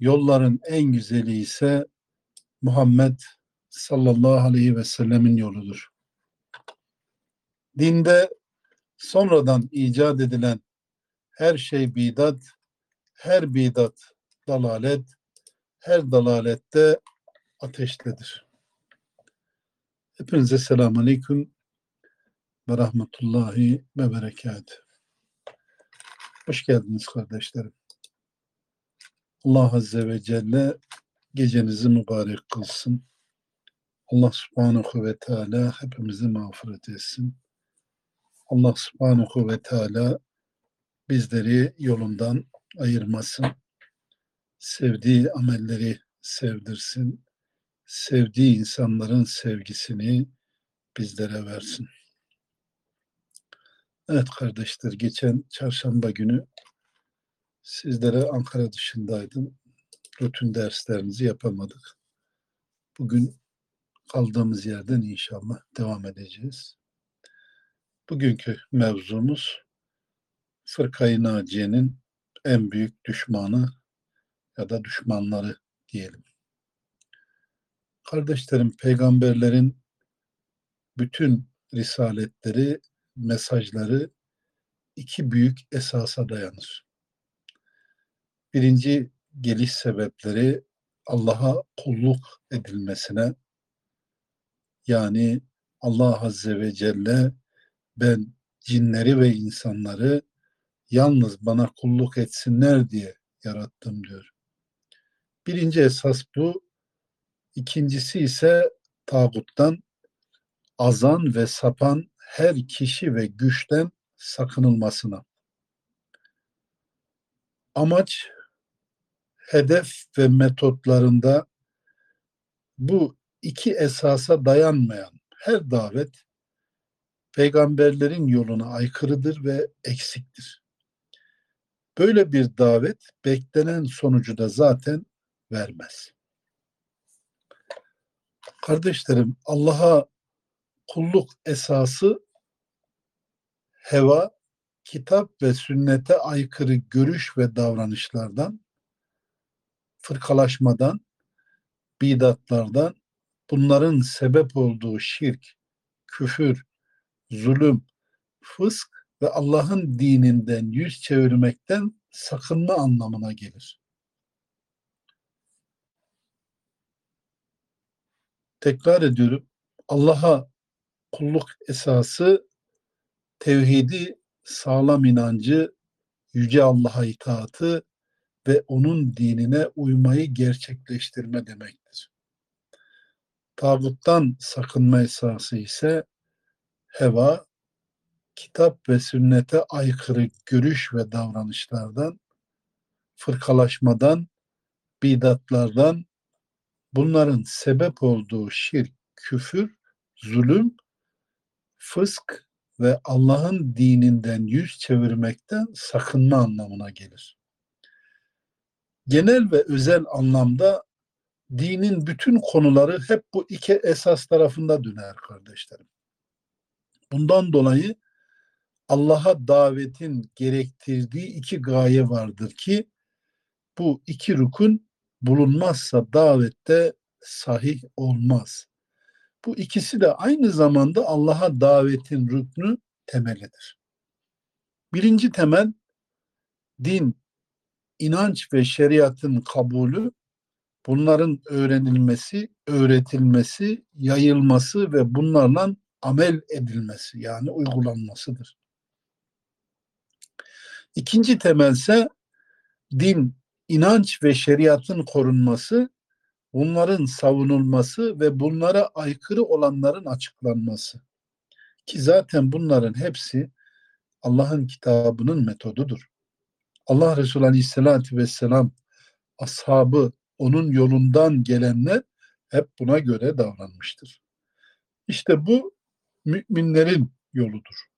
yolların en güzeli ise Muhammed sallallahu aleyhi ve sellemin yoludur. Dinde sonradan icat edilen her şey bidat, her bidat dalalet, her dalalette ateştedir. Hepinize selamun aleyküm ve rahmetullahi ve berekatuhu. Hoş geldiniz kardeşlerim. Allah Azze ve Celle gecenizi mübarek kılsın. Allah Subhanahu ve Teala hepimizi mağfiret etsin. Allah Subhanahu ve Teala bizleri yolundan ayırmasın. Sevdiği amelleri sevdirsin. Sevdiği insanların sevgisini bizlere versin. Evet kardeşler, geçen çarşamba günü sizlere Ankara dışındaydım. Rutin derslerimizi yapamadık. Bugün kaldığımız yerden inşallah devam edeceğiz. Bugünkü mevzumuz Fırkayı Naciye'nin en büyük düşmanı ya da düşmanları diyelim. Kardeşlerim, peygamberlerin bütün risaletleri, mesajları iki büyük esasa dayanır. Birinci geliş sebepleri Allah'a kulluk edilmesine yani Allah Azze ve Celle ben cinleri ve insanları yalnız bana kulluk etsinler diye yarattım diyor. Birinci esas bu. İkincisi ise tağuttan azan ve sapan her kişi ve güçten sakınılmasına. Amaç, hedef ve metotlarında bu iki esasa dayanmayan her davet peygamberlerin yoluna aykırıdır ve eksiktir. Böyle bir davet beklenen sonucu da zaten vermez. Kardeşlerim Allah'a kulluk esası heva, kitap ve sünnete aykırı görüş ve davranışlardan, fırkalaşmadan, bidatlardan, bunların sebep olduğu şirk, küfür, zulüm, fısk ve Allah'ın dininden yüz çevirmekten sakınma anlamına gelir. Tekrar ediyorum. Allah'a kulluk esası tevhidi, sağlam inancı, yüce Allah'a itaatı ve onun dinine uymayı gerçekleştirme demektir. Tağuttan sakınma esası ise heva, kitap ve sünnete aykırı görüş ve davranışlardan, fırkalaşmadan, bidatlardan, bunların sebep olduğu şirk, küfür, zulüm, fısk ve Allah'ın dininden yüz çevirmekten sakınma anlamına gelir. Genel ve özel anlamda dinin bütün konuları hep bu iki esas tarafında döner kardeşlerim. Bundan dolayı Allah'a davetin gerektirdiği iki gaye vardır ki bu iki rukun bulunmazsa davette sahih olmaz. Bu ikisi de aynı zamanda Allah'a davetin rüknü temelidir. Birinci temel din, inanç ve şeriatın kabulü, bunların öğrenilmesi, öğretilmesi, yayılması ve bunlarla amel edilmesi yani uygulanmasıdır. İkinci temelse din, inanç ve şeriatın korunması, bunların savunulması ve bunlara aykırı olanların açıklanması. Ki zaten bunların hepsi Allah'ın kitabının metodudur. Allah Resulü Aleyhisselatü Vesselam ashabı, onun yolundan gelenler hep buna göre davranmıştır. İşte bu müminlerin yoludur.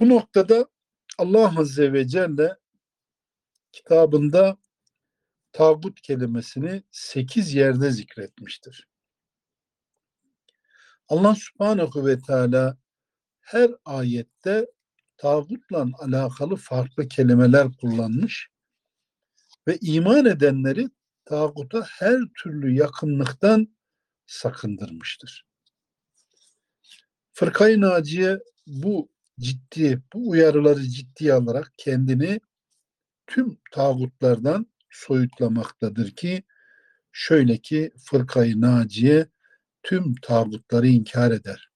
Bu noktada Allah Azze ve Celle kitabında tağut kelimesini sekiz yerde zikretmiştir. Allah subhanahu ve teala her ayette tağutla alakalı farklı kelimeler kullanmış ve iman edenleri tağuta her türlü yakınlıktan sakındırmıştır. Fırkayı Naciye bu ciddi, bu uyarıları ciddiye alarak kendini tüm tağutlardan soyutlamaktadır ki şöyle ki fırkayı naciye tüm tağutları inkar eder.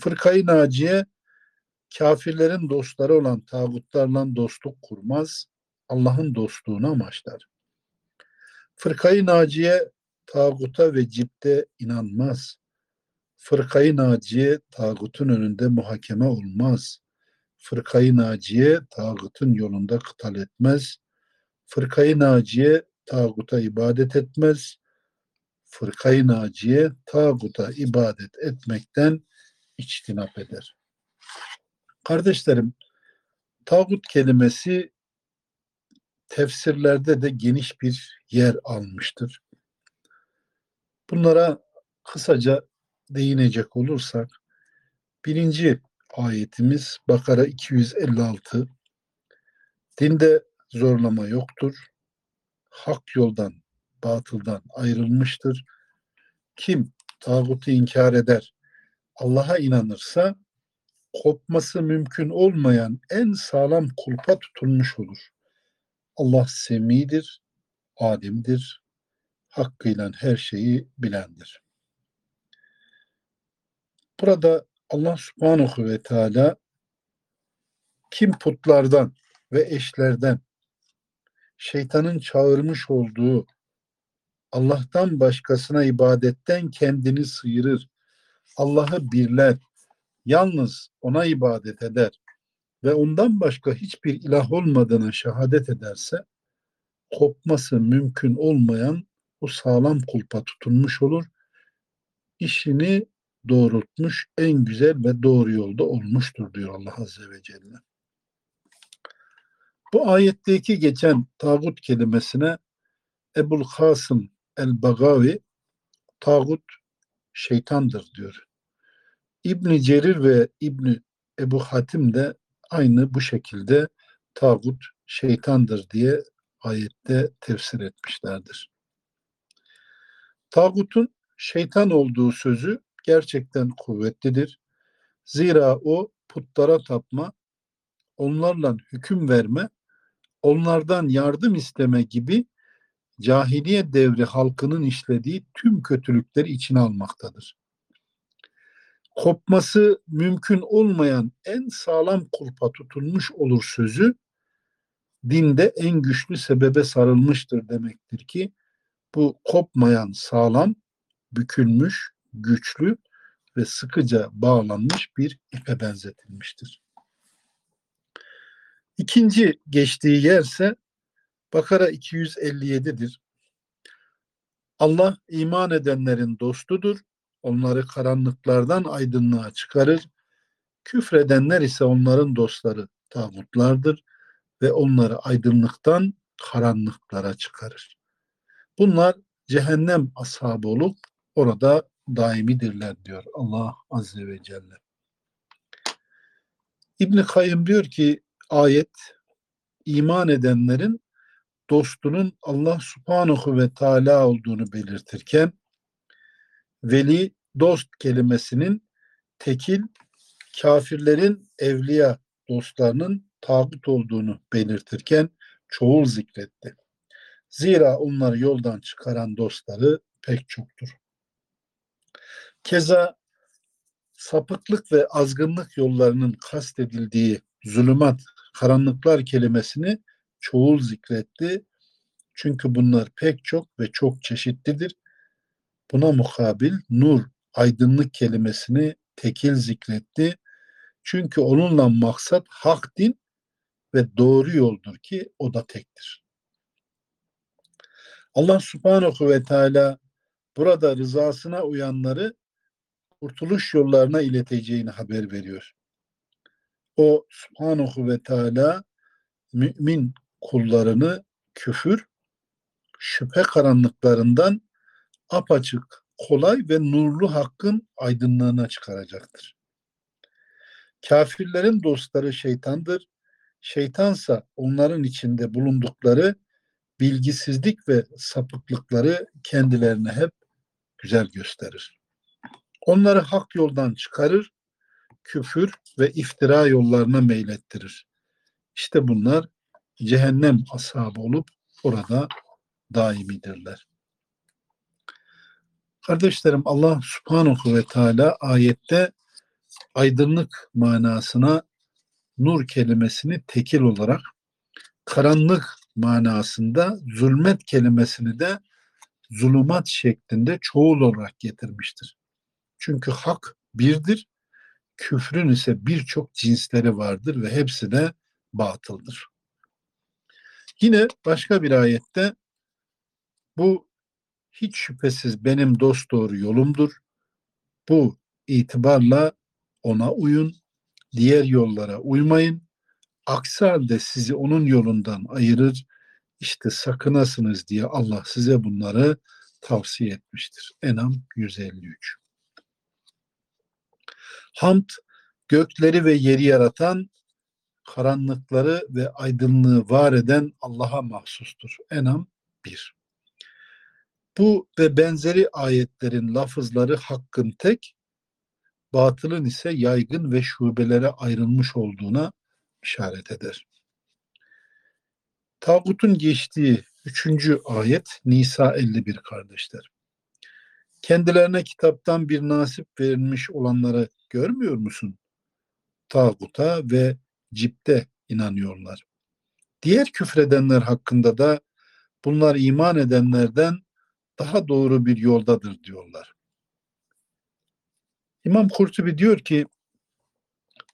Fırkayı naciye kafirlerin dostları olan tağutlarla dostluk kurmaz, Allah'ın dostluğunu amaçlar. Fırkayı naciye tağuta ve cipte inanmaz. Fırkayı naciye tağutun önünde muhakeme olmaz. Fırkayı naciye tağutun yolunda kıtal etmez. Fırkayı naciye tağuta ibadet etmez. Fırkayı naciye tağuta ibadet etmekten içtinap eder. Kardeşlerim, tağut kelimesi tefsirlerde de geniş bir yer almıştır. Bunlara kısaca değinecek olursak, birinci ayetimiz Bakara 256 Dinde zorlama yoktur. Hak yoldan, batıldan ayrılmıştır. Kim tağutu inkar eder, Allah'a inanırsa kopması mümkün olmayan en sağlam kulpa tutulmuş olur. Allah semidir, alimdir, hakkıyla her şeyi bilendir. Burada Allah subhanahu ve teala kim putlardan ve eşlerden şeytanın çağırmış olduğu Allah'tan başkasına ibadetten kendini sıyırır, Allah'ı birler, yalnız ona ibadet eder ve ondan başka hiçbir ilah olmadığına şehadet ederse kopması mümkün olmayan o sağlam kulpa tutunmuş olur. İşini doğrultmuş, en güzel ve doğru yolda olmuştur diyor Allah Azze ve Celle. Bu ayetteki geçen tağut kelimesine Ebul Kasım el-Bagavi tağut şeytandır diyor. İbni Cerir ve İbni Ebu Hatim de aynı bu şekilde tağut şeytandır diye ayette tefsir etmişlerdir. Tağutun şeytan olduğu sözü gerçekten kuvvetlidir. Zira o putlara tapma, onlarla hüküm verme, onlardan yardım isteme gibi cahiliye devri halkının işlediği tüm kötülükleri içine almaktadır. Kopması mümkün olmayan en sağlam kulpa tutulmuş olur sözü dinde en güçlü sebebe sarılmıştır demektir ki bu kopmayan sağlam, bükülmüş, güçlü ve sıkıca bağlanmış bir ipe benzetilmiştir. İkinci geçtiği yerse Bakara 257'dir. Allah iman edenlerin dostudur. Onları karanlıklardan aydınlığa çıkarır. Küfredenler ise onların dostları tağutlardır ve onları aydınlıktan karanlıklara çıkarır. Bunlar cehennem ashabı olup orada daimidirler diyor Allah Azze ve Celle. İbni Kayyım diyor ki ayet iman edenlerin dostunun Allah subhanahu ve teala olduğunu belirtirken veli dost kelimesinin tekil kafirlerin evliya dostlarının tağut olduğunu belirtirken çoğul zikretti. Zira onları yoldan çıkaran dostları pek çoktur. Keza sapıklık ve azgınlık yollarının kastedildiği zulümat, karanlıklar kelimesini çoğul zikretti. Çünkü bunlar pek çok ve çok çeşitlidir. Buna mukabil nur, aydınlık kelimesini tekil zikretti. Çünkü onunla maksat hak din ve doğru yoldur ki o da tektir. Allah subhanahu ve teala burada rızasına uyanları kurtuluş yollarına ileteceğini haber veriyor. O subhanahu ve teala mümin kullarını küfür, şüphe karanlıklarından apaçık, kolay ve nurlu hakkın aydınlığına çıkaracaktır. Kafirlerin dostları şeytandır. Şeytansa onların içinde bulundukları bilgisizlik ve sapıklıkları kendilerine hep güzel gösterir. Onları hak yoldan çıkarır, küfür ve iftira yollarına meylettirir. İşte bunlar cehennem ashabı olup orada daimidirler. Kardeşlerim Allah subhanahu ve teala ayette aydınlık manasına nur kelimesini tekil olarak karanlık manasında zulmet kelimesini de zulümat şeklinde çoğul olarak getirmiştir. Çünkü hak birdir, küfrün ise birçok cinsleri vardır ve hepsi de batıldır. Yine başka bir ayette bu hiç şüphesiz benim dost doğru yolumdur. Bu itibarla ona uyun, diğer yollara uymayın. Aksi halde sizi onun yolundan ayırır. İşte sakınasınız diye Allah size bunları tavsiye etmiştir. Enam 153. Hamd gökleri ve yeri yaratan, karanlıkları ve aydınlığı var eden Allah'a mahsustur. Enam 1. Bu ve benzeri ayetlerin lafızları hakkın tek, batılın ise yaygın ve şubelere ayrılmış olduğuna işaret eder. Tağutun geçtiği üçüncü ayet Nisa 51 kardeşler. Kendilerine kitaptan bir nasip verilmiş olanları görmüyor musun? Tağuta ve cipte inanıyorlar. Diğer küfredenler hakkında da bunlar iman edenlerden daha doğru bir yoldadır diyorlar. İmam Kurtubi diyor ki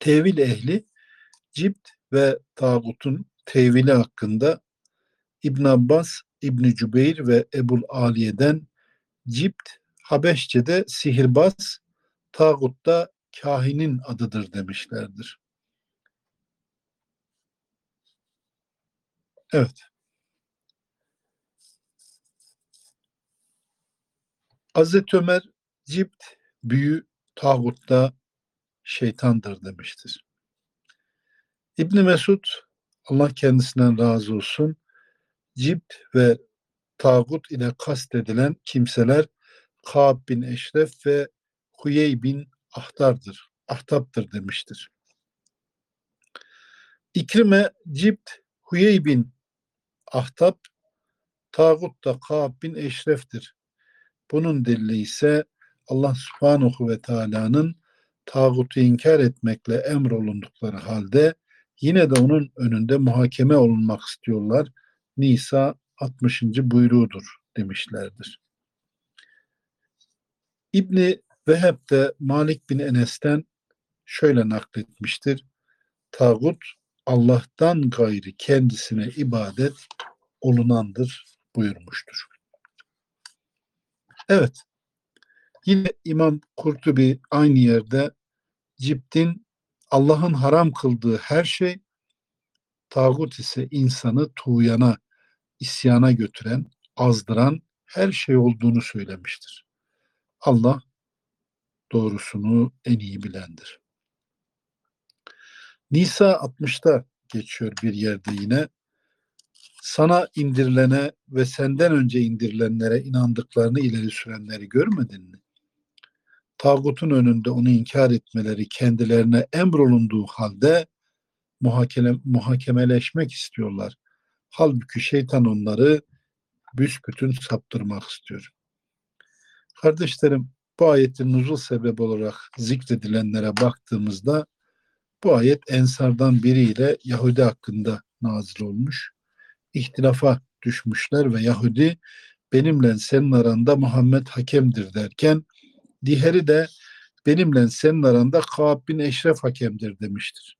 tevil ehli cipt ve tağutun tevili hakkında İbn Abbas, İbn Cübeyr ve Ebul Aliye'den cipt Habeşçe'de sihirbaz, tağut da kahinin adıdır demişlerdir. Evet. Hazreti Ömer cipt, büyü, tağutta şeytandır demiştir. İbn Mesud Allah kendisinden razı olsun cipt ve tağut ile kastedilen kimseler Ka'b bin Eşref ve Huyey bin Ahtar'dır. Ahtap'tır demiştir. İkrime cipt Huyey bin Ahtap tağut da Ka'b bin Eşref'tir. Bunun delili ise Allah subhanahu ve teala'nın tağutu inkar etmekle emrolundukları halde yine de onun önünde muhakeme olunmak istiyorlar. Nisa 60. buyruğudur demişlerdir. İbni Veheb de Malik bin Enes'ten şöyle nakletmiştir. Tağut Allah'tan gayri kendisine ibadet olunandır buyurmuştur. Evet. Yine İmam Kurtubi aynı yerde ciptin Allah'ın haram kıldığı her şey tağut ise insanı tuğyana, isyana götüren, azdıran her şey olduğunu söylemiştir. Allah doğrusunu en iyi bilendir. Nisa 60'ta geçiyor bir yerde yine. Sana indirilene ve senden önce indirilenlere inandıklarını ileri sürenleri görmedin mi? Tağutun önünde onu inkar etmeleri kendilerine emrolunduğu halde muhakeme, muhakemeleşmek istiyorlar. Halbuki şeytan onları büsbütün saptırmak istiyor. Kardeşlerim bu ayetin nuzul sebep olarak zikredilenlere baktığımızda bu ayet Ensardan biriyle Yahudi hakkında nazil olmuş. İhtilafa düşmüşler ve Yahudi benimle senin aranda Muhammed hakemdir derken diğeri de benimle senin aranda Kaab bin Eşref hakemdir demiştir.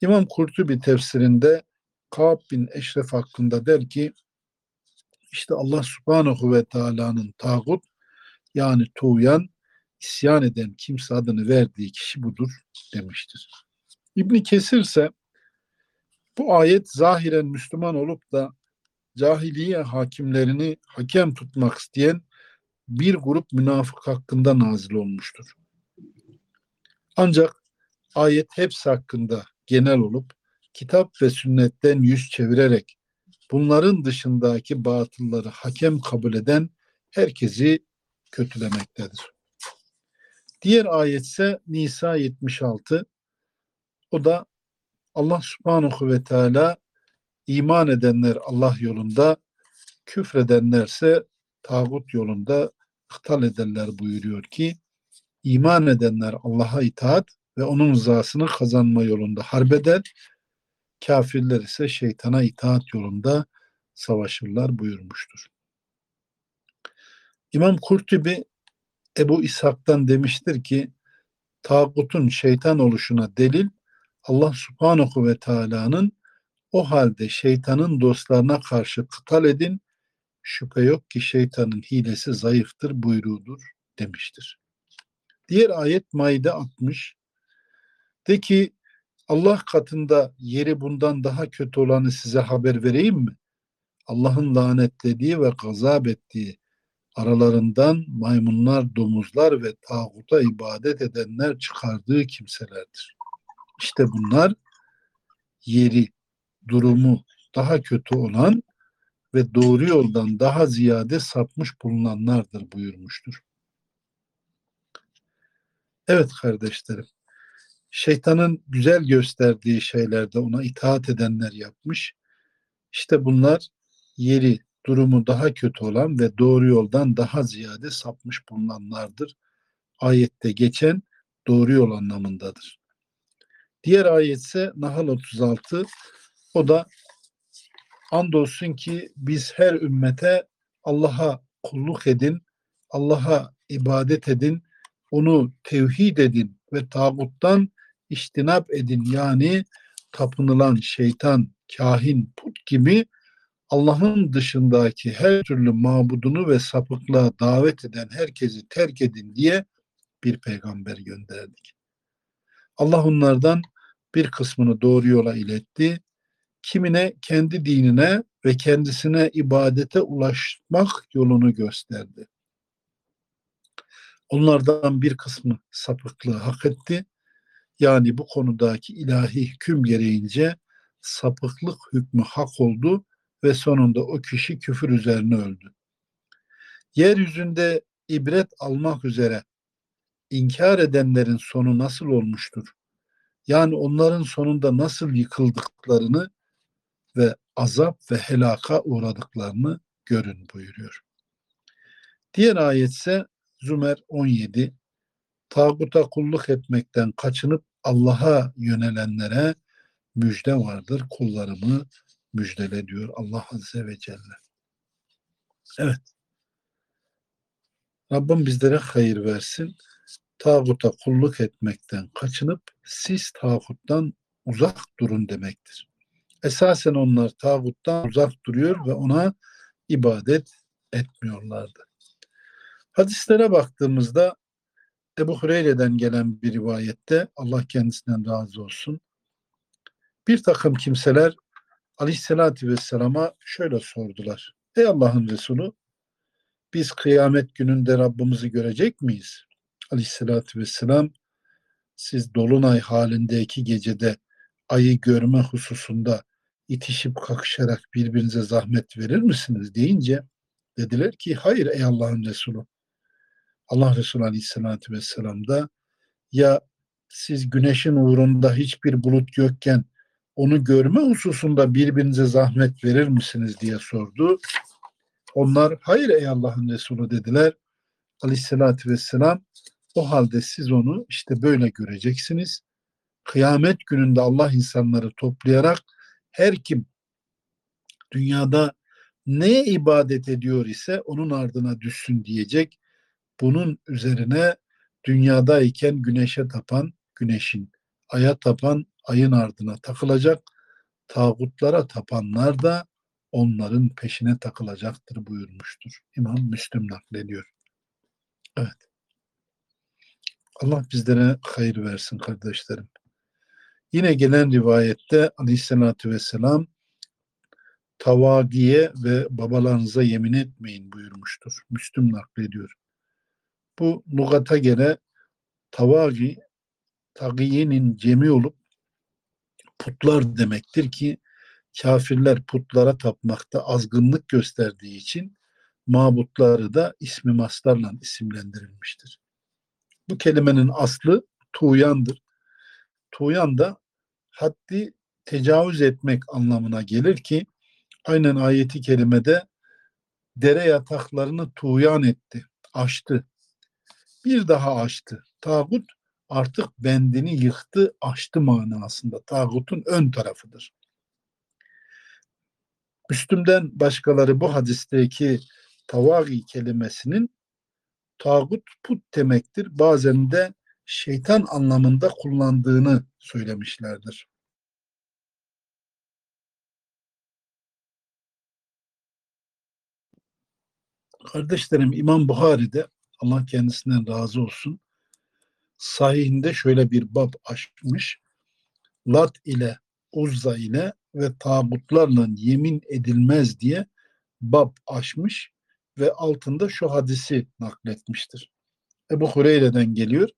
İmam Kurtubi tefsirinde Kaab bin Eşref hakkında der ki İşte Allah subhanahu ve teala'nın tağut yani tuğyan isyan eden kimse adını verdiği kişi budur demiştir. İbni Kesir ise bu ayet zahiren Müslüman olup da cahiliye hakimlerini hakem tutmak isteyen bir grup münafık hakkında nazil olmuştur. Ancak ayet hepsi hakkında genel olup kitap ve sünnetten yüz çevirerek bunların dışındaki batılları hakem kabul eden herkesi kötülemektedir. Diğer ayet ise Nisa 76. O da Allah subhanahu ve teala iman edenler Allah yolunda, küfredenlerse tağut yolunda ıhtal ederler buyuruyor ki iman edenler Allah'a itaat ve onun rızasını kazanma yolunda harbeder. Kafirler ise şeytana itaat yolunda savaşırlar buyurmuştur. İmam Kurtubi Ebu İshak'tan demiştir ki tağutun şeytan oluşuna delil Allah subhanahu ve teala'nın o halde şeytanın dostlarına karşı kıtal edin şüphe yok ki şeytanın hilesi zayıftır buyruğudur demiştir. Diğer ayet Maide 60 de ki Allah katında yeri bundan daha kötü olanı size haber vereyim mi? Allah'ın lanetlediği ve gazap ettiği aralarından maymunlar, domuzlar ve tağuta ibadet edenler çıkardığı kimselerdir. İşte bunlar yeri, durumu daha kötü olan ve doğru yoldan daha ziyade sapmış bulunanlardır buyurmuştur. Evet kardeşlerim, şeytanın güzel gösterdiği şeylerde ona itaat edenler yapmış. İşte bunlar yeri, durumu daha kötü olan ve doğru yoldan daha ziyade sapmış bulunanlardır. Ayette geçen doğru yol anlamındadır. Diğer ayet ise Nahl 36 o da andolsun ki biz her ümmete Allah'a kulluk edin, Allah'a ibadet edin, onu tevhid edin ve tağuttan iştinap edin. Yani tapınılan şeytan, kahin, put gibi Allah'ın dışındaki her türlü mabudunu ve sapıklığa davet eden herkesi terk edin diye bir peygamber gönderdik. Allah onlardan bir kısmını doğru yola iletti. Kimine kendi dinine ve kendisine ibadete ulaşmak yolunu gösterdi. Onlardan bir kısmı sapıklığı hak etti. Yani bu konudaki ilahi hüküm gereğince sapıklık hükmü hak oldu ve sonunda o kişi küfür üzerine öldü. Yeryüzünde ibret almak üzere inkar edenlerin sonu nasıl olmuştur? Yani onların sonunda nasıl yıkıldıklarını ve azap ve helaka uğradıklarını görün buyuruyor. Diğer ayet ise Zümer 17 Tağuta kulluk etmekten kaçınıp Allah'a yönelenlere müjde vardır. Kullarımı müjdele diyor Allah Azze ve Celle. Evet. Rabbim bizlere hayır versin. Tağuta kulluk etmekten kaçınıp siz tağuttan uzak durun demektir. Esasen onlar tağuttan uzak duruyor ve ona ibadet etmiyorlardı. Hadislere baktığımızda Ebu Hureyre'den gelen bir rivayette Allah kendisinden razı olsun. Bir takım kimseler Aleyhisselatü Vesselam'a şöyle sordular. Ey Allah'ın Resulü biz kıyamet gününde Rabbimizi görecek miyiz? Aleyhisselatü Vesselam siz dolunay halindeki gecede ayı görme hususunda itişip kakışarak birbirinize zahmet verir misiniz deyince dediler ki hayır ey Allah'ın Resulü. Allah Resulü Aleyhisselatü Vesselam da ya siz güneşin uğrunda hiçbir bulut yokken onu görme hususunda birbirinize zahmet verir misiniz diye sordu. Onlar hayır ey Allah'ın Resulü dediler. Aleyhissalatü vesselam o halde siz onu işte böyle göreceksiniz. Kıyamet gününde Allah insanları toplayarak her kim dünyada neye ibadet ediyor ise onun ardına düşsün diyecek. Bunun üzerine dünyadayken güneşe tapan güneşin, aya tapan ayın ardına takılacak. Tağutlara tapanlar da onların peşine takılacaktır buyurmuştur. İmam Müslüm naklediyor. Evet. Allah bizlere hayır versin kardeşlerim. Yine gelen rivayette aleyhissalatü vesselam tavagiye ve babalarınıza yemin etmeyin buyurmuştur. Müslüm naklediyor. Bu lugata göre tavagi tagiyenin cemi olup putlar demektir ki kafirler putlara tapmakta azgınlık gösterdiği için mabutları da ismi mastarla isimlendirilmiştir. Bu kelimenin aslı tuğyandır. Tuğyan da haddi tecavüz etmek anlamına gelir ki aynen ayeti kerimede dere yataklarını tuğyan etti, açtı. Bir daha açtı. Tağut artık bendini yıktı, açtı manasında. Tağutun ön tarafıdır. Müslüm'den başkaları bu hadisteki tavagi kelimesinin tağut put demektir. Bazen de şeytan anlamında kullandığını söylemişlerdir. Kardeşlerim İmam Buhari'de Allah kendisinden razı olsun sahihinde şöyle bir bab açmış. Lat ile Uzza ile ve tağutlarla yemin edilmez diye bab açmış ve altında şu hadisi nakletmiştir. Ebu Hureyre'den geliyor.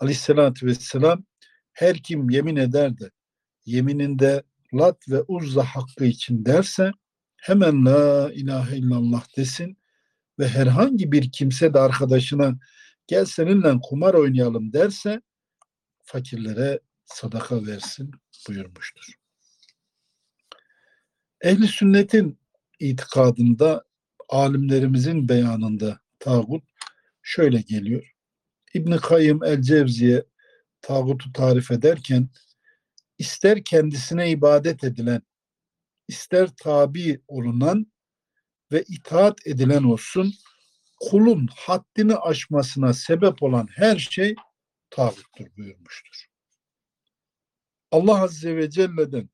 Aleyhissalatü vesselam her kim yemin eder de yemininde Lat ve Uzza hakkı için derse hemen la ilahe illallah desin ve herhangi bir kimse de arkadaşına gel seninle kumar oynayalım derse fakirlere sadaka versin buyurmuştur. Ehli sünnetin itikadında alimlerimizin beyanında tağut şöyle geliyor. İbn Kayyım el Cevziye tağutu tarif ederken ister kendisine ibadet edilen, ister tabi olunan ve itaat edilen olsun, kulun haddini aşmasına sebep olan her şey tağuttur buyurmuştur. Allah Azze ve Celle'den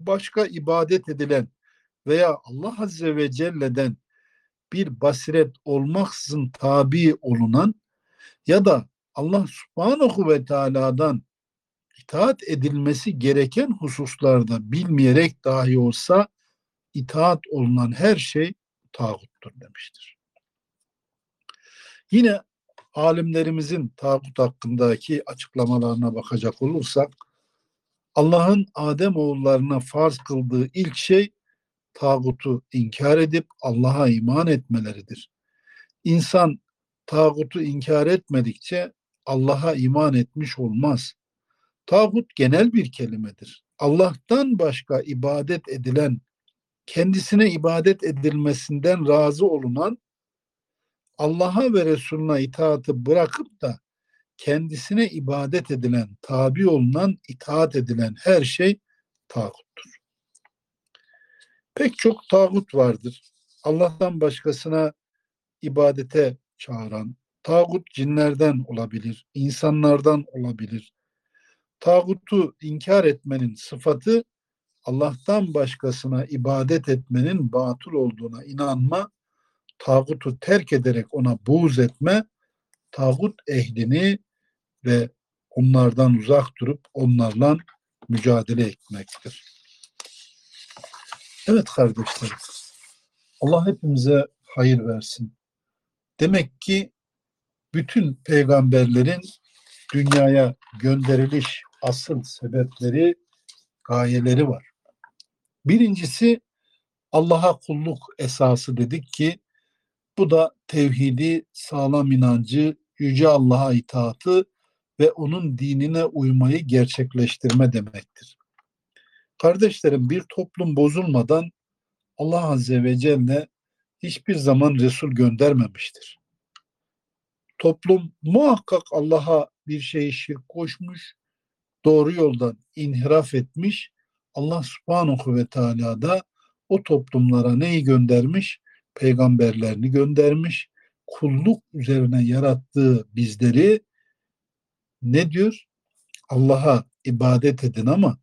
başka ibadet edilen veya Allah Azze ve Celle'den bir basiret olmaksızın tabi olunan ya da Allah Subhanahu ve Teala'dan itaat edilmesi gereken hususlarda bilmeyerek dahi olsa itaat olunan her şey tağuttur demiştir. Yine alimlerimizin tağut hakkındaki açıklamalarına bakacak olursak Allah'ın Adem oğullarına farz kıldığı ilk şey tağutu inkar edip Allah'a iman etmeleridir. İnsan tağutu inkar etmedikçe Allah'a iman etmiş olmaz. Tağut genel bir kelimedir. Allah'tan başka ibadet edilen, kendisine ibadet edilmesinden razı olunan, Allah'a ve Resulüne itaatı bırakıp da kendisine ibadet edilen, tabi olunan, itaat edilen her şey tağuttur. Pek çok tağut vardır. Allah'tan başkasına ibadete çağıran, tağut cinlerden olabilir, insanlardan olabilir. Tağutu inkar etmenin sıfatı Allah'tan başkasına ibadet etmenin batıl olduğuna inanma, tağutu terk ederek ona buğz etme, tağut ehlini ve onlardan uzak durup onlarla mücadele etmektir. Evet kardeşlerim, Allah hepimize hayır versin. Demek ki bütün peygamberlerin dünyaya gönderiliş asıl sebepleri, gayeleri var. Birincisi Allah'a kulluk esası dedik ki bu da tevhidi, sağlam inancı, yüce Allah'a itaatı ve onun dinine uymayı gerçekleştirme demektir. Kardeşlerim bir toplum bozulmadan Allah Azze ve Celle hiçbir zaman Resul göndermemiştir. Toplum muhakkak Allah'a bir şeyi şirk koşmuş, doğru yoldan inhiraf etmiş. Allah subhanahu ve teala da o toplumlara neyi göndermiş? Peygamberlerini göndermiş. Kulluk üzerine yarattığı bizleri ne diyor? Allah'a ibadet edin ama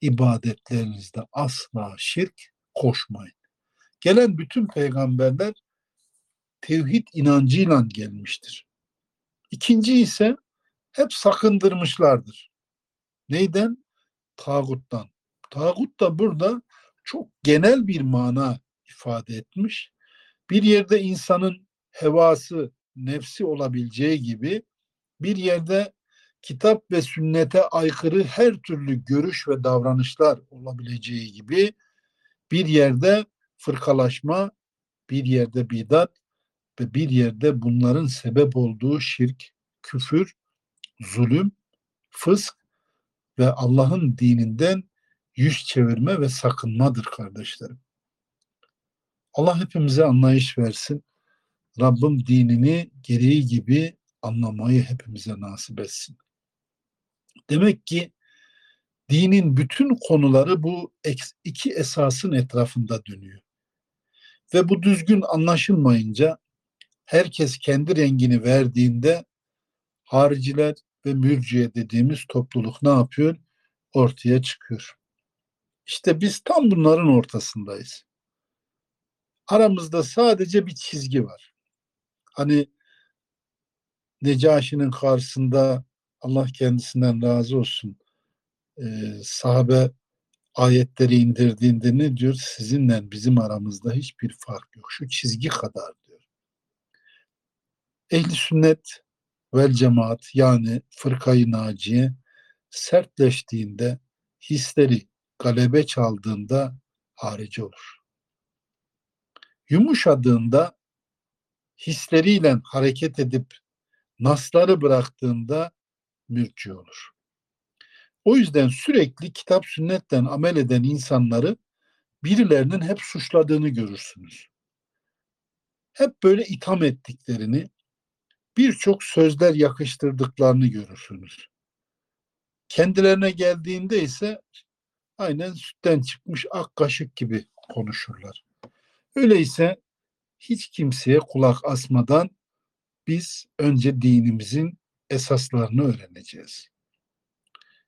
ibadetlerinizde asla şirk koşmayın. Gelen bütün peygamberler tevhid inancıyla gelmiştir. İkinci ise hep sakındırmışlardır. Neyden? Tağuttan. Tağut da burada çok genel bir mana ifade etmiş. Bir yerde insanın hevası, nefsi olabileceği gibi bir yerde kitap ve sünnete aykırı her türlü görüş ve davranışlar olabileceği gibi bir yerde fırkalaşma, bir yerde bidat ve bir yerde bunların sebep olduğu şirk, küfür, zulüm, fısk ve Allah'ın dininden yüz çevirme ve sakınmadır kardeşlerim. Allah hepimize anlayış versin. Rabbim dinini gereği gibi anlamayı hepimize nasip etsin. Demek ki dinin bütün konuları bu iki esasın etrafında dönüyor. Ve bu düzgün anlaşılmayınca herkes kendi rengini verdiğinde hariciler ve mürciye dediğimiz topluluk ne yapıyor? Ortaya çıkıyor. İşte biz tam bunların ortasındayız. Aramızda sadece bir çizgi var. Hani Necaşi'nin karşısında Allah kendisinden razı olsun e, sahabe ayetleri indirdiğinde ne diyor? Sizinle bizim aramızda hiçbir fark yok. Şu çizgi kadar diyor. Ehli sünnet vel cemaat yani fırkayı naciye sertleştiğinde hisleri galebe çaldığında harici olur. Yumuşadığında hisleriyle hareket edip nasları bıraktığında mürci olur. O yüzden sürekli kitap sünnetten amel eden insanları birilerinin hep suçladığını görürsünüz. Hep böyle itham ettiklerini, birçok sözler yakıştırdıklarını görürsünüz. Kendilerine geldiğinde ise aynen sütten çıkmış ak kaşık gibi konuşurlar. Öyleyse hiç kimseye kulak asmadan biz önce dinimizin esaslarını öğreneceğiz.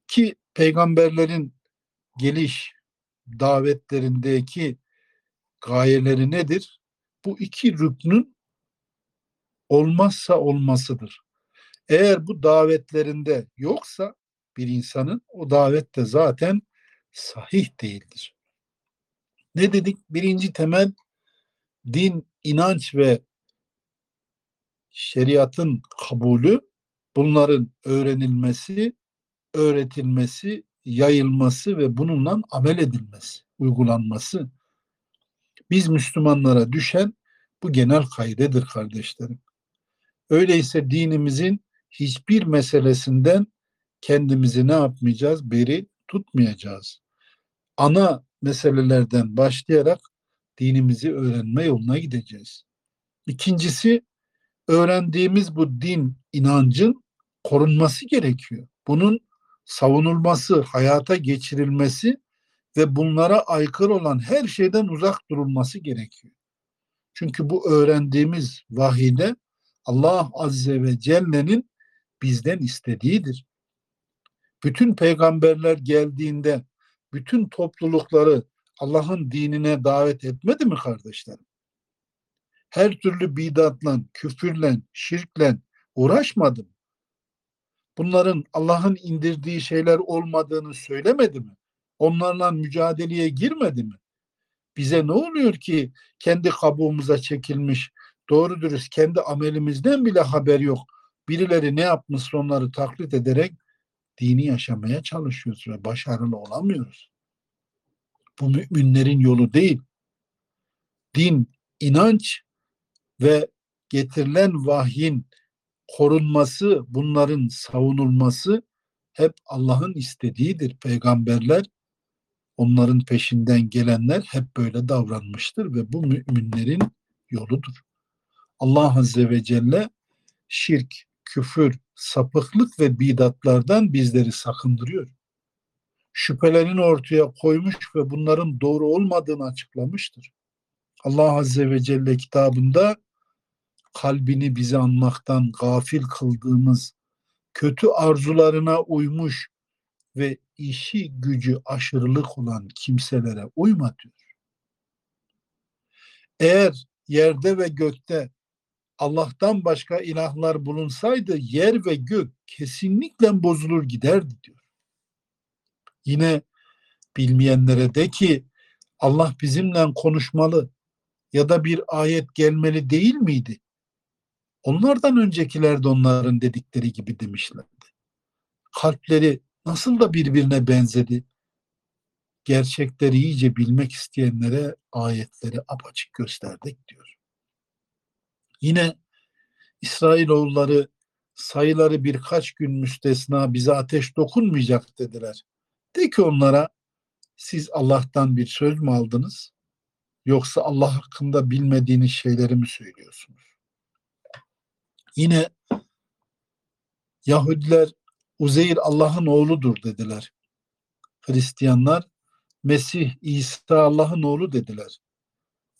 Ki peygamberlerin geliş davetlerindeki gayeleri nedir? Bu iki rüknün olmazsa olmasıdır. Eğer bu davetlerinde yoksa bir insanın o davette zaten sahih değildir. Ne dedik? Birinci temel din, inanç ve şeriatın kabulü, bunların öğrenilmesi, öğretilmesi, yayılması ve bununla amel edilmesi, uygulanması. Biz Müslümanlara düşen bu genel kaydedir kardeşlerim. Öyleyse dinimizin hiçbir meselesinden kendimizi ne yapmayacağız? Beri tutmayacağız. Ana meselelerden başlayarak dinimizi öğrenme yoluna gideceğiz. İkincisi öğrendiğimiz bu din inancın korunması gerekiyor. Bunun savunulması, hayata geçirilmesi ve bunlara aykırı olan her şeyden uzak durulması gerekiyor. Çünkü bu öğrendiğimiz vahide Allah Azze ve Celle'nin bizden istediğidir. Bütün peygamberler geldiğinde bütün toplulukları Allah'ın dinine davet etmedi mi kardeşlerim? Her türlü bidatla, küfürle, şirkle uğraşmadı mı? Bunların Allah'ın indirdiği şeyler olmadığını söylemedi mi? Onlarla mücadeleye girmedi mi? Bize ne oluyor ki kendi kabuğumuza çekilmiş, doğru dürüst kendi amelimizden bile haber yok. Birileri ne yapmış onları taklit ederek dini yaşamaya çalışıyoruz ve başarılı olamıyoruz. Bu müminlerin yolu değil. Din, inanç ve getirilen vahyin korunması, bunların savunulması hep Allah'ın istediğidir. Peygamberler, onların peşinden gelenler hep böyle davranmıştır ve bu müminlerin yoludur. Allah Azze ve Celle şirk, küfür, sapıklık ve bidatlardan bizleri sakındırıyor. Şüphelerini ortaya koymuş ve bunların doğru olmadığını açıklamıştır. Allah Azze ve Celle kitabında kalbini bize anmaktan gafil kıldığımız, kötü arzularına uymuş ve işi gücü aşırılık olan kimselere uyma diyor. Eğer yerde ve gökte Allah'tan başka ilahlar bulunsaydı yer ve gök kesinlikle bozulur giderdi diyor. Yine bilmeyenlere de ki Allah bizimle konuşmalı ya da bir ayet gelmeli değil miydi? Onlardan öncekiler de onların dedikleri gibi demişlerdi. Kalpleri nasıl da birbirine benzedi. Gerçekleri iyice bilmek isteyenlere ayetleri apaçık gösterdik diyor. Yine İsrailoğulları sayıları birkaç gün müstesna bize ateş dokunmayacak dediler. De ki onlara siz Allah'tan bir söz mü aldınız? Yoksa Allah hakkında bilmediğiniz şeyleri mi söylüyorsunuz? Yine Yahudiler Uzeyr Allah'ın oğludur dediler. Hristiyanlar Mesih İsa Allah'ın oğlu dediler.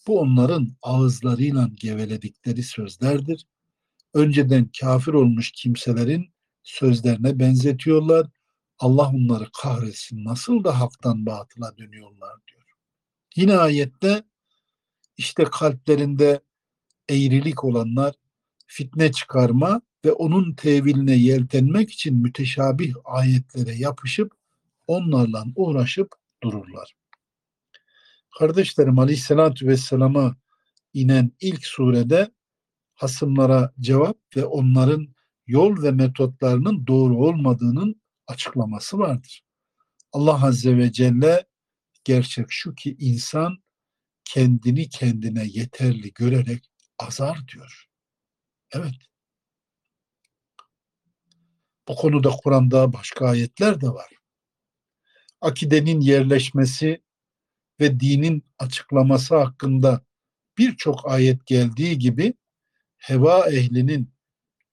Bu onların ağızlarıyla geveledikleri sözlerdir. Önceden kafir olmuş kimselerin sözlerine benzetiyorlar. Allah onları kahretsin. Nasıl da haktan batıla dönüyorlar diyor. Yine ayette işte kalplerinde eğrilik olanlar fitne çıkarma ve onun teviline yeltenmek için müteşabih ayetlere yapışıp onlarla uğraşıp dururlar. Kardeşlerim Aleyhisselatü Vesselam'a inen ilk surede hasımlara cevap ve onların yol ve metotlarının doğru olmadığının açıklaması vardır. Allah Azze ve Celle gerçek şu ki insan kendini kendine yeterli görerek azar diyor. Evet. Bu konuda Kur'an'da başka ayetler de var. Akidenin yerleşmesi ve dinin açıklaması hakkında birçok ayet geldiği gibi heva ehlinin,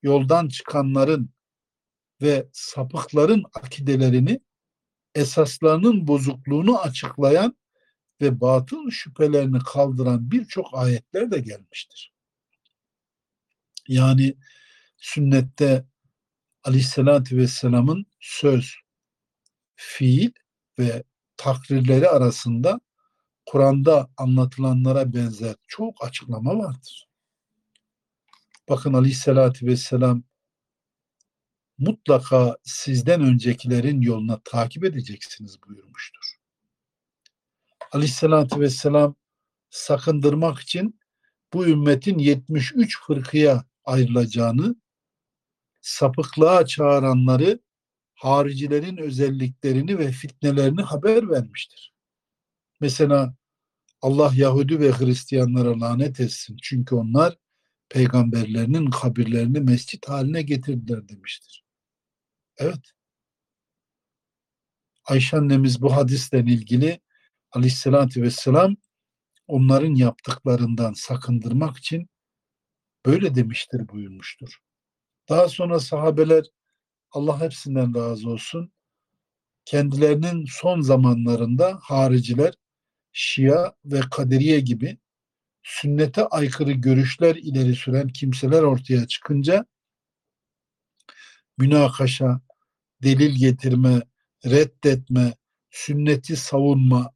yoldan çıkanların ve sapıkların akidelerini esaslarının bozukluğunu açıklayan ve batıl şüphelerini kaldıran birçok ayetler de gelmiştir. Yani sünnette aleyhissalatü vesselamın söz, fiil ve takrirleri arasında Kur'an'da anlatılanlara benzer çok açıklama vardır. Bakın aleyhissalatü vesselam mutlaka sizden öncekilerin yoluna takip edeceksiniz buyurmuştur. Aleyhissalatü vesselam sakındırmak için bu ümmetin 73 fırkıya ayrılacağını, sapıklığa çağıranları, haricilerin özelliklerini ve fitnelerini haber vermiştir. Mesela Allah Yahudi ve Hristiyanlara lanet etsin. Çünkü onlar peygamberlerinin kabirlerini mescit haline getirdiler demiştir. Evet. Ayşe annemiz bu hadisle ilgili aleyhissalatü vesselam onların yaptıklarından sakındırmak için böyle demiştir buyurmuştur. Daha sonra sahabeler Allah hepsinden razı olsun kendilerinin son zamanlarında hariciler Şia ve Kaderiye gibi sünnete aykırı görüşler ileri süren kimseler ortaya çıkınca münakaşa, delil getirme, reddetme, sünneti savunma,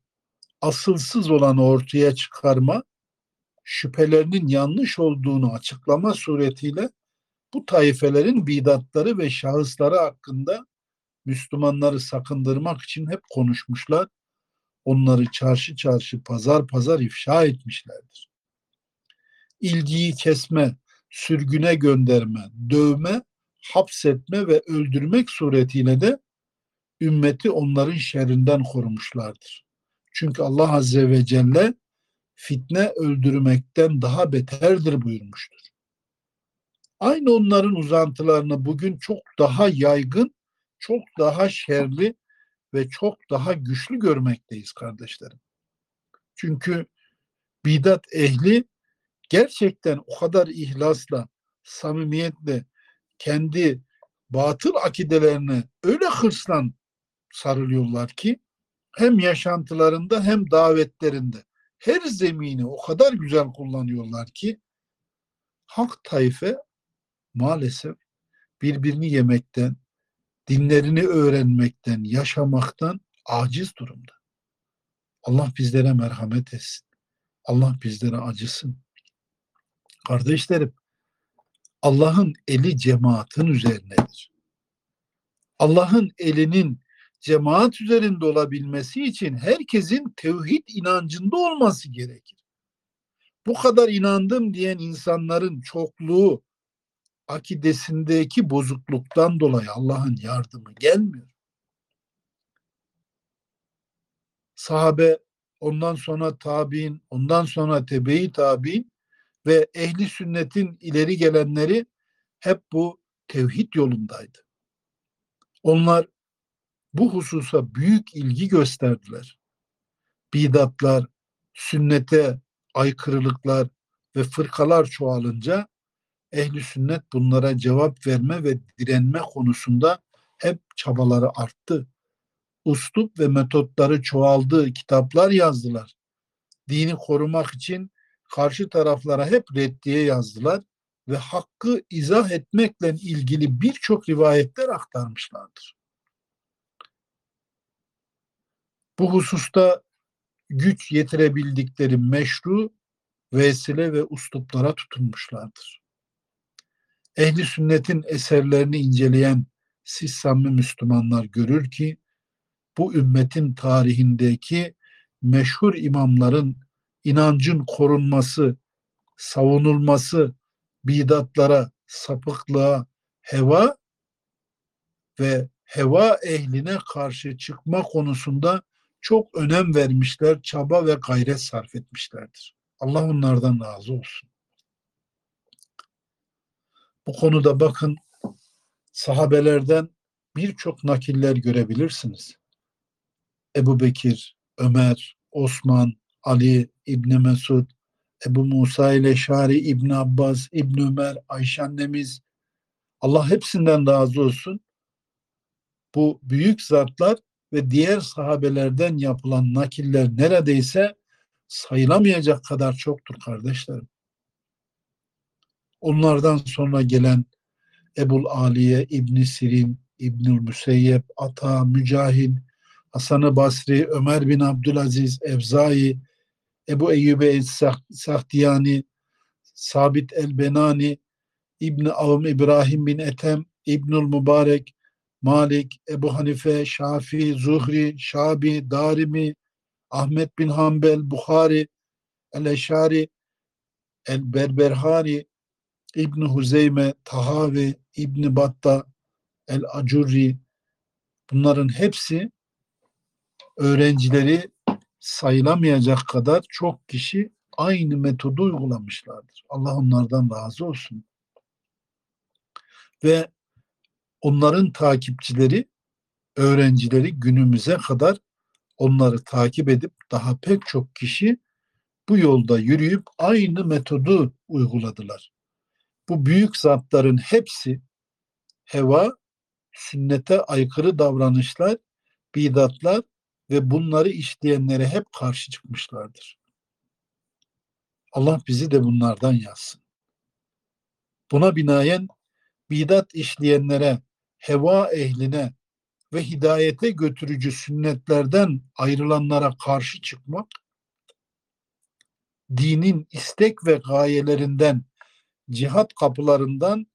asılsız olanı ortaya çıkarma, şüphelerinin yanlış olduğunu açıklama suretiyle bu taifelerin bidatları ve şahısları hakkında Müslümanları sakındırmak için hep konuşmuşlar. Onları çarşı çarşı, pazar pazar ifşa etmişlerdir. İlgiyi kesme, sürgüne gönderme, dövme, hapsetme ve öldürmek suretiyle de ümmeti onların şerrinden korumuşlardır. Çünkü Allah Azze ve Celle fitne öldürmekten daha beterdir buyurmuştur. Aynı onların uzantılarını bugün çok daha yaygın, çok daha şerli ve çok daha güçlü görmekteyiz kardeşlerim. Çünkü bidat ehli gerçekten o kadar ihlasla, samimiyetle kendi batıl akidelerine öyle hırsla sarılıyorlar ki hem yaşantılarında hem davetlerinde her zemini o kadar güzel kullanıyorlar ki hak tayfe maalesef birbirini yemekten, dinlerini öğrenmekten, yaşamaktan aciz durumda. Allah bizlere merhamet etsin. Allah bizlere acısın. Kardeşlerim, Allah'ın eli cemaatin üzerindedir. Allah'ın elinin cemaat üzerinde olabilmesi için herkesin tevhid inancında olması gerekir. Bu kadar inandım diyen insanların çokluğu akidesindeki bozukluktan dolayı Allah'ın yardımı gelmiyor. Sahabe, ondan sonra tabi'in, ondan sonra tebe-i tabi'in ve ehli sünnetin ileri gelenleri hep bu tevhid yolundaydı. Onlar bu hususa büyük ilgi gösterdiler. Bidatlar, sünnete aykırılıklar ve fırkalar çoğalınca ehli sünnet bunlara cevap verme ve direnme konusunda hep çabaları arttı. Uslup ve metotları çoğaldı, kitaplar yazdılar. Dini korumak için karşı taraflara hep reddiye yazdılar ve hakkı izah etmekle ilgili birçok rivayetler aktarmışlardır. Bu hususta güç yetirebildikleri meşru vesile ve usluplara tutunmuşlardır. Ehli sünnetin eserlerini inceleyen siz samimi Müslümanlar görür ki bu ümmetin tarihindeki meşhur imamların inancın korunması, savunulması, bidatlara, sapıklığa, heva ve heva ehline karşı çıkma konusunda çok önem vermişler, çaba ve gayret sarf etmişlerdir. Allah onlardan razı olsun. Bu konuda bakın sahabelerden birçok nakiller görebilirsiniz. Ebu Bekir, Ömer, Osman, Ali, İbni Mesud, Ebu Musa ile Şari, İbn Abbas, İbn Ömer, Ayşe annemiz Allah hepsinden razı olsun. Bu büyük zatlar ve diğer sahabelerden yapılan nakiller neredeyse sayılamayacak kadar çoktur kardeşlerim. Onlardan sonra gelen Ebul Aliye, İbn Sirin, İbnül Müseyyep, Ata, Mücahid, Hasan-ı Basri, Ömer bin Abdülaziz, Evzai, Ebu Eyyube el-Sahtiyani, Sabit el-Benani, İbni Avm İbrahim bin Etem, İbnül Mübarek, Malik, Ebu Hanife, Şafi, Zuhri, Şabi, Darimi, Ahmet bin Hanbel, Bukhari, El-Eşari, El-Berberhani, İbn Huzeyme, Tahavi, İbn Batta, El-Acurri bunların hepsi öğrencileri sayılamayacak kadar çok kişi aynı metodu uygulamışlardır. Allah onlardan razı olsun. Ve onların takipçileri, öğrencileri günümüze kadar onları takip edip daha pek çok kişi bu yolda yürüyüp aynı metodu uyguladılar. Bu büyük zatların hepsi heva, sünnete aykırı davranışlar, bidatlar ve bunları işleyenlere hep karşı çıkmışlardır. Allah bizi de bunlardan yazsın. Buna binaen bidat işleyenlere, heva ehline ve hidayete götürücü sünnetlerden ayrılanlara karşı çıkmak, dinin istek ve gayelerinden, cihat kapılarından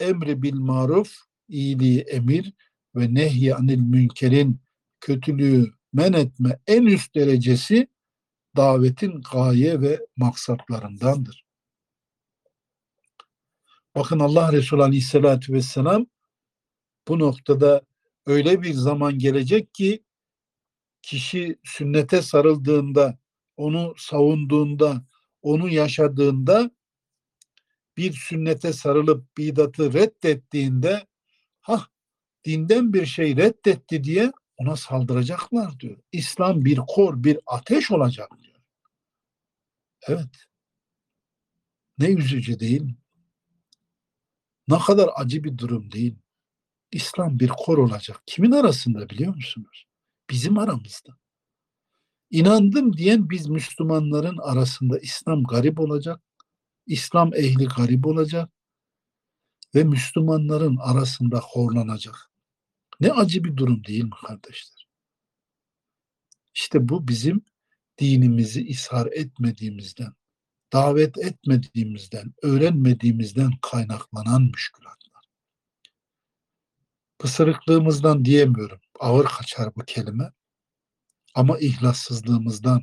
emri bil maruf, iyiliği emir ve nehy anil münkerin kötülüğü men etme en üst derecesi davetin gaye ve maksatlarındandır. Bakın Allah Resulü Aleyhisselatü Vesselam bu noktada öyle bir zaman gelecek ki kişi sünnete sarıldığında, onu savunduğunda, onu yaşadığında bir sünnete sarılıp bidatı reddettiğinde ha dinden bir şey reddetti diye ona saldıracaklar diyor. İslam bir kor, bir ateş olacak diyor. Evet. Ne üzücü değil? Ne kadar acı bir durum değil. İslam bir kor olacak. Kimin arasında biliyor musunuz? Bizim aramızda. İnandım diyen biz Müslümanların arasında İslam garip olacak. İslam ehli garip olacak. Ve Müslümanların arasında horlanacak. Ne acı bir durum değil mi kardeşler? İşte bu bizim dinimizi ishar etmediğimizden, davet etmediğimizden, öğrenmediğimizden kaynaklanan müşkülatlar. Pısırıklığımızdan diyemiyorum. Ağır kaçar bu kelime. Ama ihlassızlığımızdan,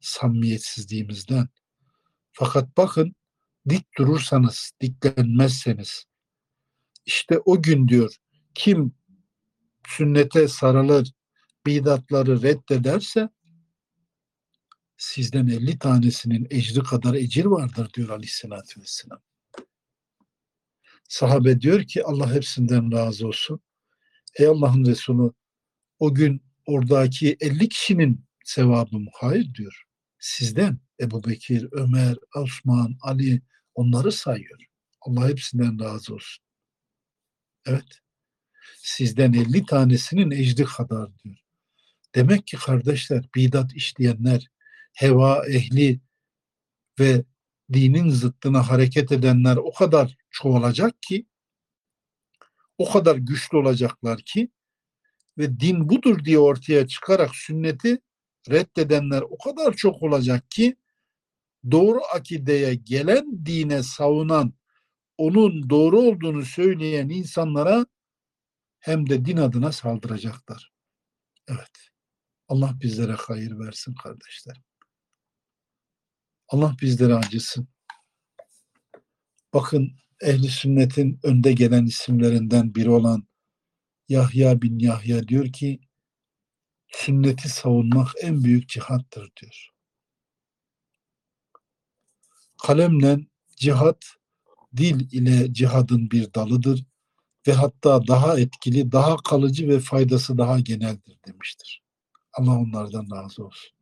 samimiyetsizliğimizden. Fakat bakın dik durursanız, diklenmezseniz işte o gün diyor kim sünnete sarılır, bidatları reddederse sizden 50 tanesinin ecri kadar ecir vardır diyor aleyhissalatü vesselam. Sahabe diyor ki Allah hepsinden razı olsun. Ey Allah'ın Resulü o gün oradaki 50 kişinin sevabı mı? Hayır diyor. Sizden Ebu Bekir, Ömer, Osman, Ali onları sayıyor. Allah hepsinden razı olsun. Evet. Sizden 50 tanesinin ecri kadar diyor. Demek ki kardeşler bidat işleyenler, heva ehli ve dinin zıttına hareket edenler o kadar çoğalacak ki o kadar güçlü olacaklar ki ve din budur diye ortaya çıkarak sünneti reddedenler o kadar çok olacak ki doğru akideye gelen dine savunan onun doğru olduğunu söyleyen insanlara hem de din adına saldıracaklar. Evet. Allah bizlere hayır versin kardeşlerim. Allah bizlere acısın. Bakın ehli sünnetin önde gelen isimlerinden biri olan Yahya bin Yahya diyor ki sünneti savunmak en büyük cihattır diyor. Kalemle cihat dil ile cihadın bir dalıdır ve hatta daha etkili, daha kalıcı ve faydası daha geneldir demiştir. Allah onlardan razı olsun.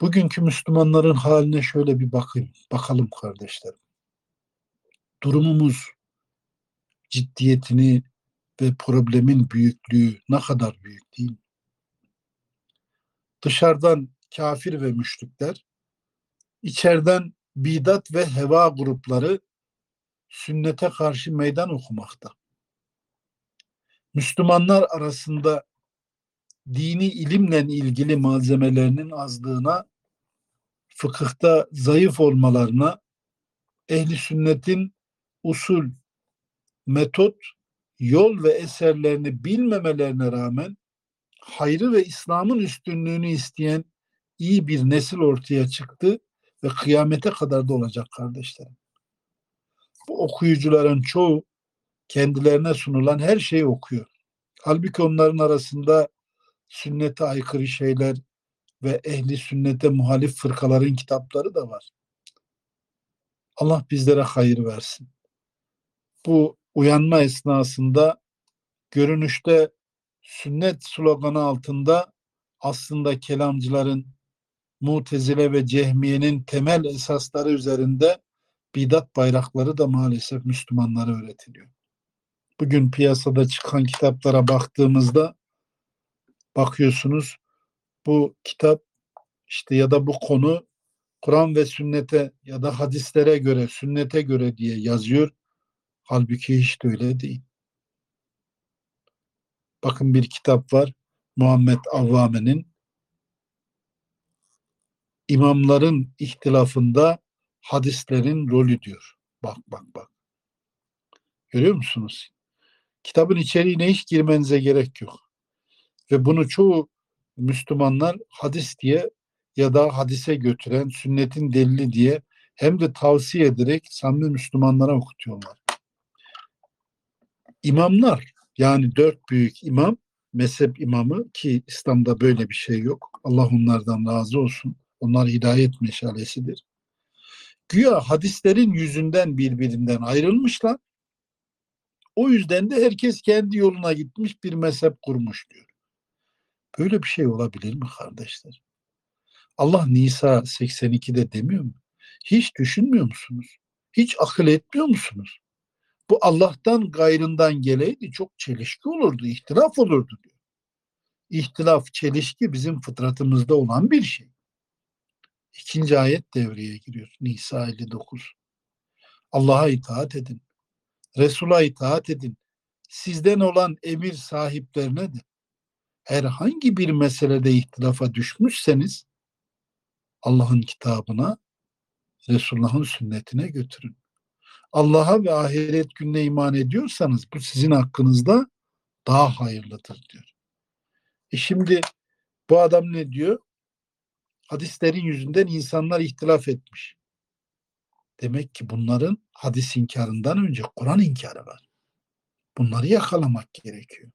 Bugünkü Müslümanların haline şöyle bir bakayım, bakalım kardeşlerim. Durumumuz ciddiyetini ve problemin büyüklüğü ne kadar büyük değil mi? Dışarıdan kafir ve müşrikler, içeriden bidat ve heva grupları sünnete karşı meydan okumakta. Müslümanlar arasında dini ilimle ilgili malzemelerinin azlığına, fıkıhta zayıf olmalarına, ehli sünnetin usul, metot, yol ve eserlerini bilmemelerine rağmen hayrı ve İslam'ın üstünlüğünü isteyen iyi bir nesil ortaya çıktı ve kıyamete kadar da olacak kardeşlerim. Bu okuyucuların çoğu kendilerine sunulan her şeyi okuyor. Halbuki onların arasında sünnete aykırı şeyler ve ehli sünnete muhalif fırkaların kitapları da var. Allah bizlere hayır versin. Bu uyanma esnasında görünüşte sünnet sloganı altında aslında kelamcıların Mutezile ve Cehmiye'nin temel esasları üzerinde bidat bayrakları da maalesef Müslümanlara öğretiliyor. Bugün piyasada çıkan kitaplara baktığımızda bakıyorsunuz bu kitap işte ya da bu konu Kur'an ve sünnete ya da hadislere göre, sünnete göre diye yazıyor. Halbuki hiç de öyle değil. Bakın bir kitap var. Muhammed Avvame'nin imamların ihtilafında hadislerin rolü diyor. Bak bak bak. Görüyor musunuz? Kitabın içeriğine hiç girmenize gerek yok. Ve bunu çoğu Müslümanlar hadis diye ya da hadise götüren sünnetin delili diye hem de tavsiye ederek samimi Müslümanlara okutuyorlar. İmamlar yani dört büyük imam mezhep imamı ki İslam'da böyle bir şey yok. Allah onlardan razı olsun. Onlar hidayet meşalesidir. Güya hadislerin yüzünden birbirinden ayrılmışlar. O yüzden de herkes kendi yoluna gitmiş bir mezhep kurmuş diyor. Böyle bir şey olabilir mi kardeşler? Allah Nisa 82'de demiyor mu? Hiç düşünmüyor musunuz? Hiç akıl etmiyor musunuz? Bu Allah'tan gayrından geleydi çok çelişki olurdu, ihtilaf olurdu diyor. İhtilaf, çelişki bizim fıtratımızda olan bir şey. İkinci ayet devreye giriyor. Nisa 59. Allah'a itaat edin. Resul'a itaat edin. Sizden olan emir sahiplerine de herhangi bir meselede ihtilafa düşmüşseniz Allah'ın kitabına, Resulullah'ın sünnetine götürün. Allah'a ve ahiret gününe iman ediyorsanız bu sizin hakkınızda daha hayırlıdır diyor. E şimdi bu adam ne diyor? Hadislerin yüzünden insanlar ihtilaf etmiş. Demek ki bunların hadis inkarından önce Kur'an inkarı var. Bunları yakalamak gerekiyor.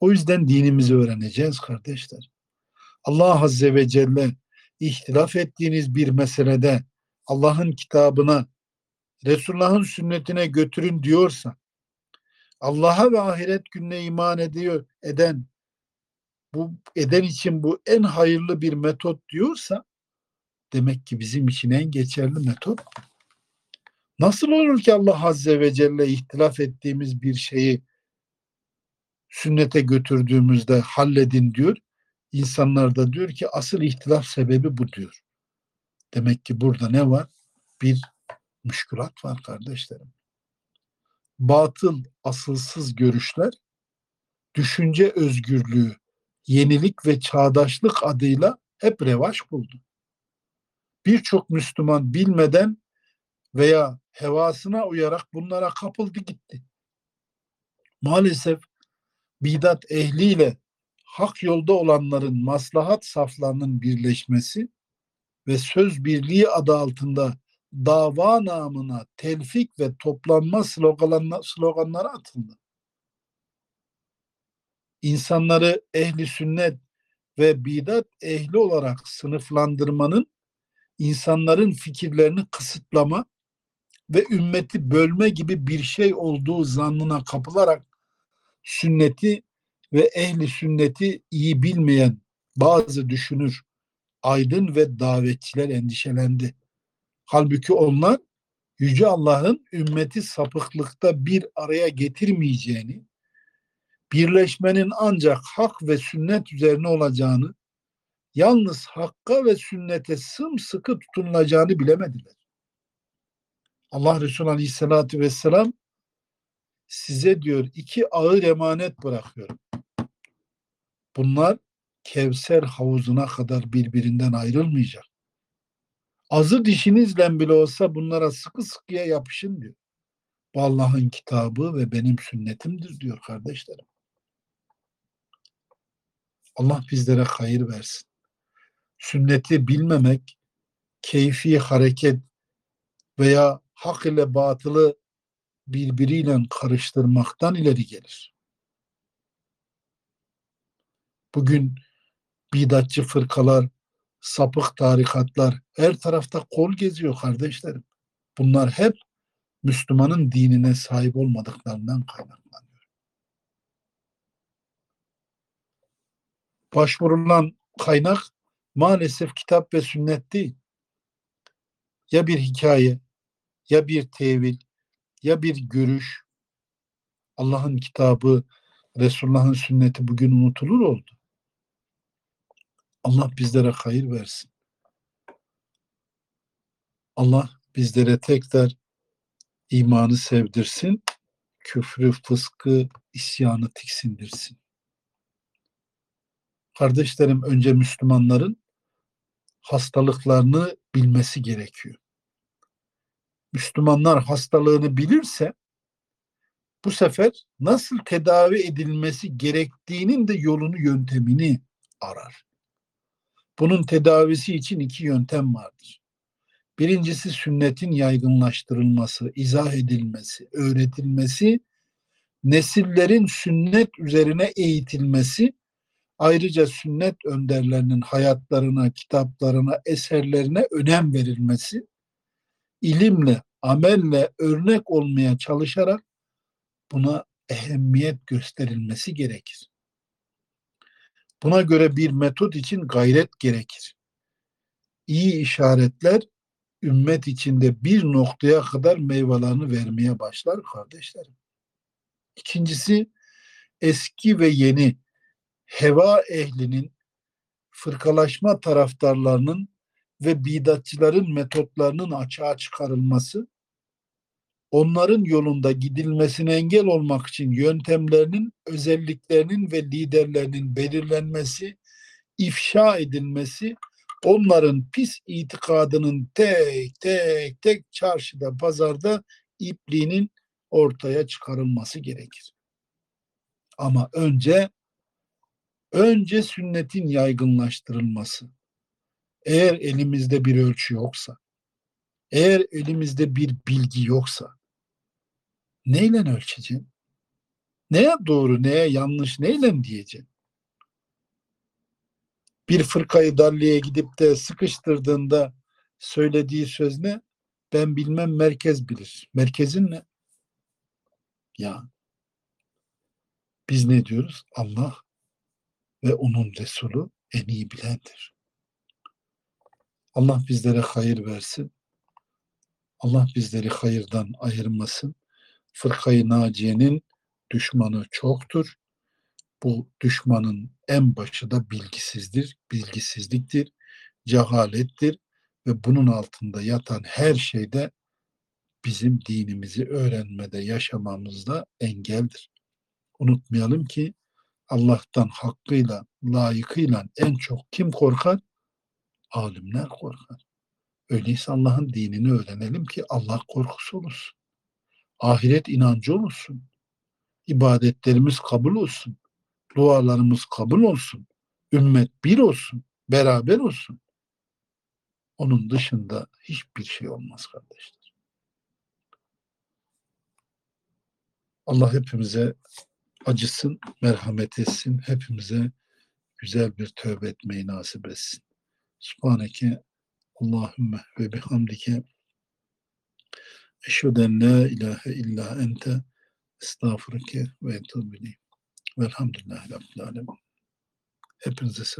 O yüzden dinimizi öğreneceğiz kardeşler. Allah Azze ve Celle ihtilaf ettiğiniz bir meselede Allah'ın kitabına, Resulullah'ın sünnetine götürün diyorsa, Allah'a ve ahiret gününe iman ediyor eden bu eden için bu en hayırlı bir metot diyorsa demek ki bizim için en geçerli metot. Nasıl olur ki Allah Azze ve Celle ihtilaf ettiğimiz bir şeyi sünnete götürdüğümüzde halledin diyor. İnsanlar da diyor ki asıl ihtilaf sebebi bu diyor. Demek ki burada ne var? Bir müşkülat var kardeşlerim. Batıl, asılsız görüşler düşünce özgürlüğü, yenilik ve çağdaşlık adıyla hep revaç buldu. Birçok Müslüman bilmeden veya hevasına uyarak bunlara kapıldı gitti. Maalesef bidat ehliyle hak yolda olanların maslahat saflarının birleşmesi ve söz birliği adı altında dava namına telfik ve toplanma sloganları atıldı. İnsanları ehli sünnet ve bidat ehli olarak sınıflandırmanın insanların fikirlerini kısıtlama ve ümmeti bölme gibi bir şey olduğu zannına kapılarak sünneti ve ehli sünneti iyi bilmeyen bazı düşünür, aydın ve davetçiler endişelendi. Halbuki onlar Yüce Allah'ın ümmeti sapıklıkta bir araya getirmeyeceğini, birleşmenin ancak hak ve sünnet üzerine olacağını, yalnız hakka ve sünnete sımsıkı tutunulacağını bilemediler. Allah Resulü Aleyhisselatü Vesselam size diyor iki ağır emanet bırakıyorum. Bunlar Kevser havuzuna kadar birbirinden ayrılmayacak. Azı dişinizle bile olsa bunlara sıkı sıkıya yapışın diyor. Bu Allah'ın kitabı ve benim sünnetimdir diyor kardeşlerim. Allah bizlere hayır versin. Sünneti bilmemek, keyfi hareket veya hak ile batılı birbiriyle karıştırmaktan ileri gelir. Bugün bidatçı fırkalar, sapık tarikatlar her tarafta kol geziyor kardeşlerim. Bunlar hep Müslümanın dinine sahip olmadıklarından kaynaklanıyor. Başvurulan kaynak maalesef kitap ve sünnet değil. Ya bir hikaye, ya bir tevil, ya bir görüş. Allah'ın kitabı, Resulullah'ın sünneti bugün unutulur oldu. Allah bizlere hayır versin. Allah bizlere tekrar imanı sevdirsin, küfrü, fıskı, isyanı tiksindirsin. Kardeşlerim önce Müslümanların hastalıklarını bilmesi gerekiyor. Müslümanlar hastalığını bilirse bu sefer nasıl tedavi edilmesi gerektiğinin de yolunu yöntemini arar. Bunun tedavisi için iki yöntem vardır. Birincisi sünnetin yaygınlaştırılması, izah edilmesi, öğretilmesi, nesillerin sünnet üzerine eğitilmesi, ayrıca sünnet önderlerinin hayatlarına, kitaplarına, eserlerine önem verilmesi, ilimle, amelle örnek olmaya çalışarak buna ehemmiyet gösterilmesi gerekir. Buna göre bir metot için gayret gerekir. İyi işaretler ümmet içinde bir noktaya kadar meyvelerini vermeye başlar kardeşlerim. İkincisi eski ve yeni heva ehlinin fırkalaşma taraftarlarının ve bidatçıların metotlarının açığa çıkarılması onların yolunda gidilmesine engel olmak için yöntemlerinin, özelliklerinin ve liderlerinin belirlenmesi, ifşa edilmesi, onların pis itikadının tek tek tek çarşıda, pazarda ipliğinin ortaya çıkarılması gerekir. Ama önce önce sünnetin yaygınlaştırılması. Eğer elimizde bir ölçü yoksa, eğer elimizde bir bilgi yoksa, neyle ölçeceksin? Neye doğru, neye yanlış, neyle diyeceksin? Bir fırkayı darliye gidip de sıkıştırdığında söylediği söz ne? Ben bilmem merkez bilir. Merkezin ne? Ya biz ne diyoruz? Allah ve onun Resulü en iyi bilendir. Allah bizlere hayır versin. Allah bizleri hayırdan ayırmasın. Fırkayı Naciye'nin düşmanı çoktur. Bu düşmanın en başı da bilgisizdir, bilgisizliktir, cehalettir ve bunun altında yatan her şeyde bizim dinimizi öğrenmede, yaşamamızda engeldir. Unutmayalım ki Allah'tan hakkıyla, layıkıyla en çok kim korkar? Alimler korkar. Öyleyse Allah'ın dinini öğrenelim ki Allah korkusu olsun. Ahiret inancı olsun. İbadetlerimiz kabul olsun. Dualarımız kabul olsun. Ümmet bir olsun. Beraber olsun. Onun dışında hiçbir şey olmaz kardeşler. Allah hepimize acısın, merhamet etsin. Hepimize güzel bir tövbe etmeyi nasip etsin. Subhaneke Allahümme ve bihamdike eşheden la ilahe illa ente estağfurike ve etûbü Velhamdülillahi Rabbil Alemin. Hepinize selam.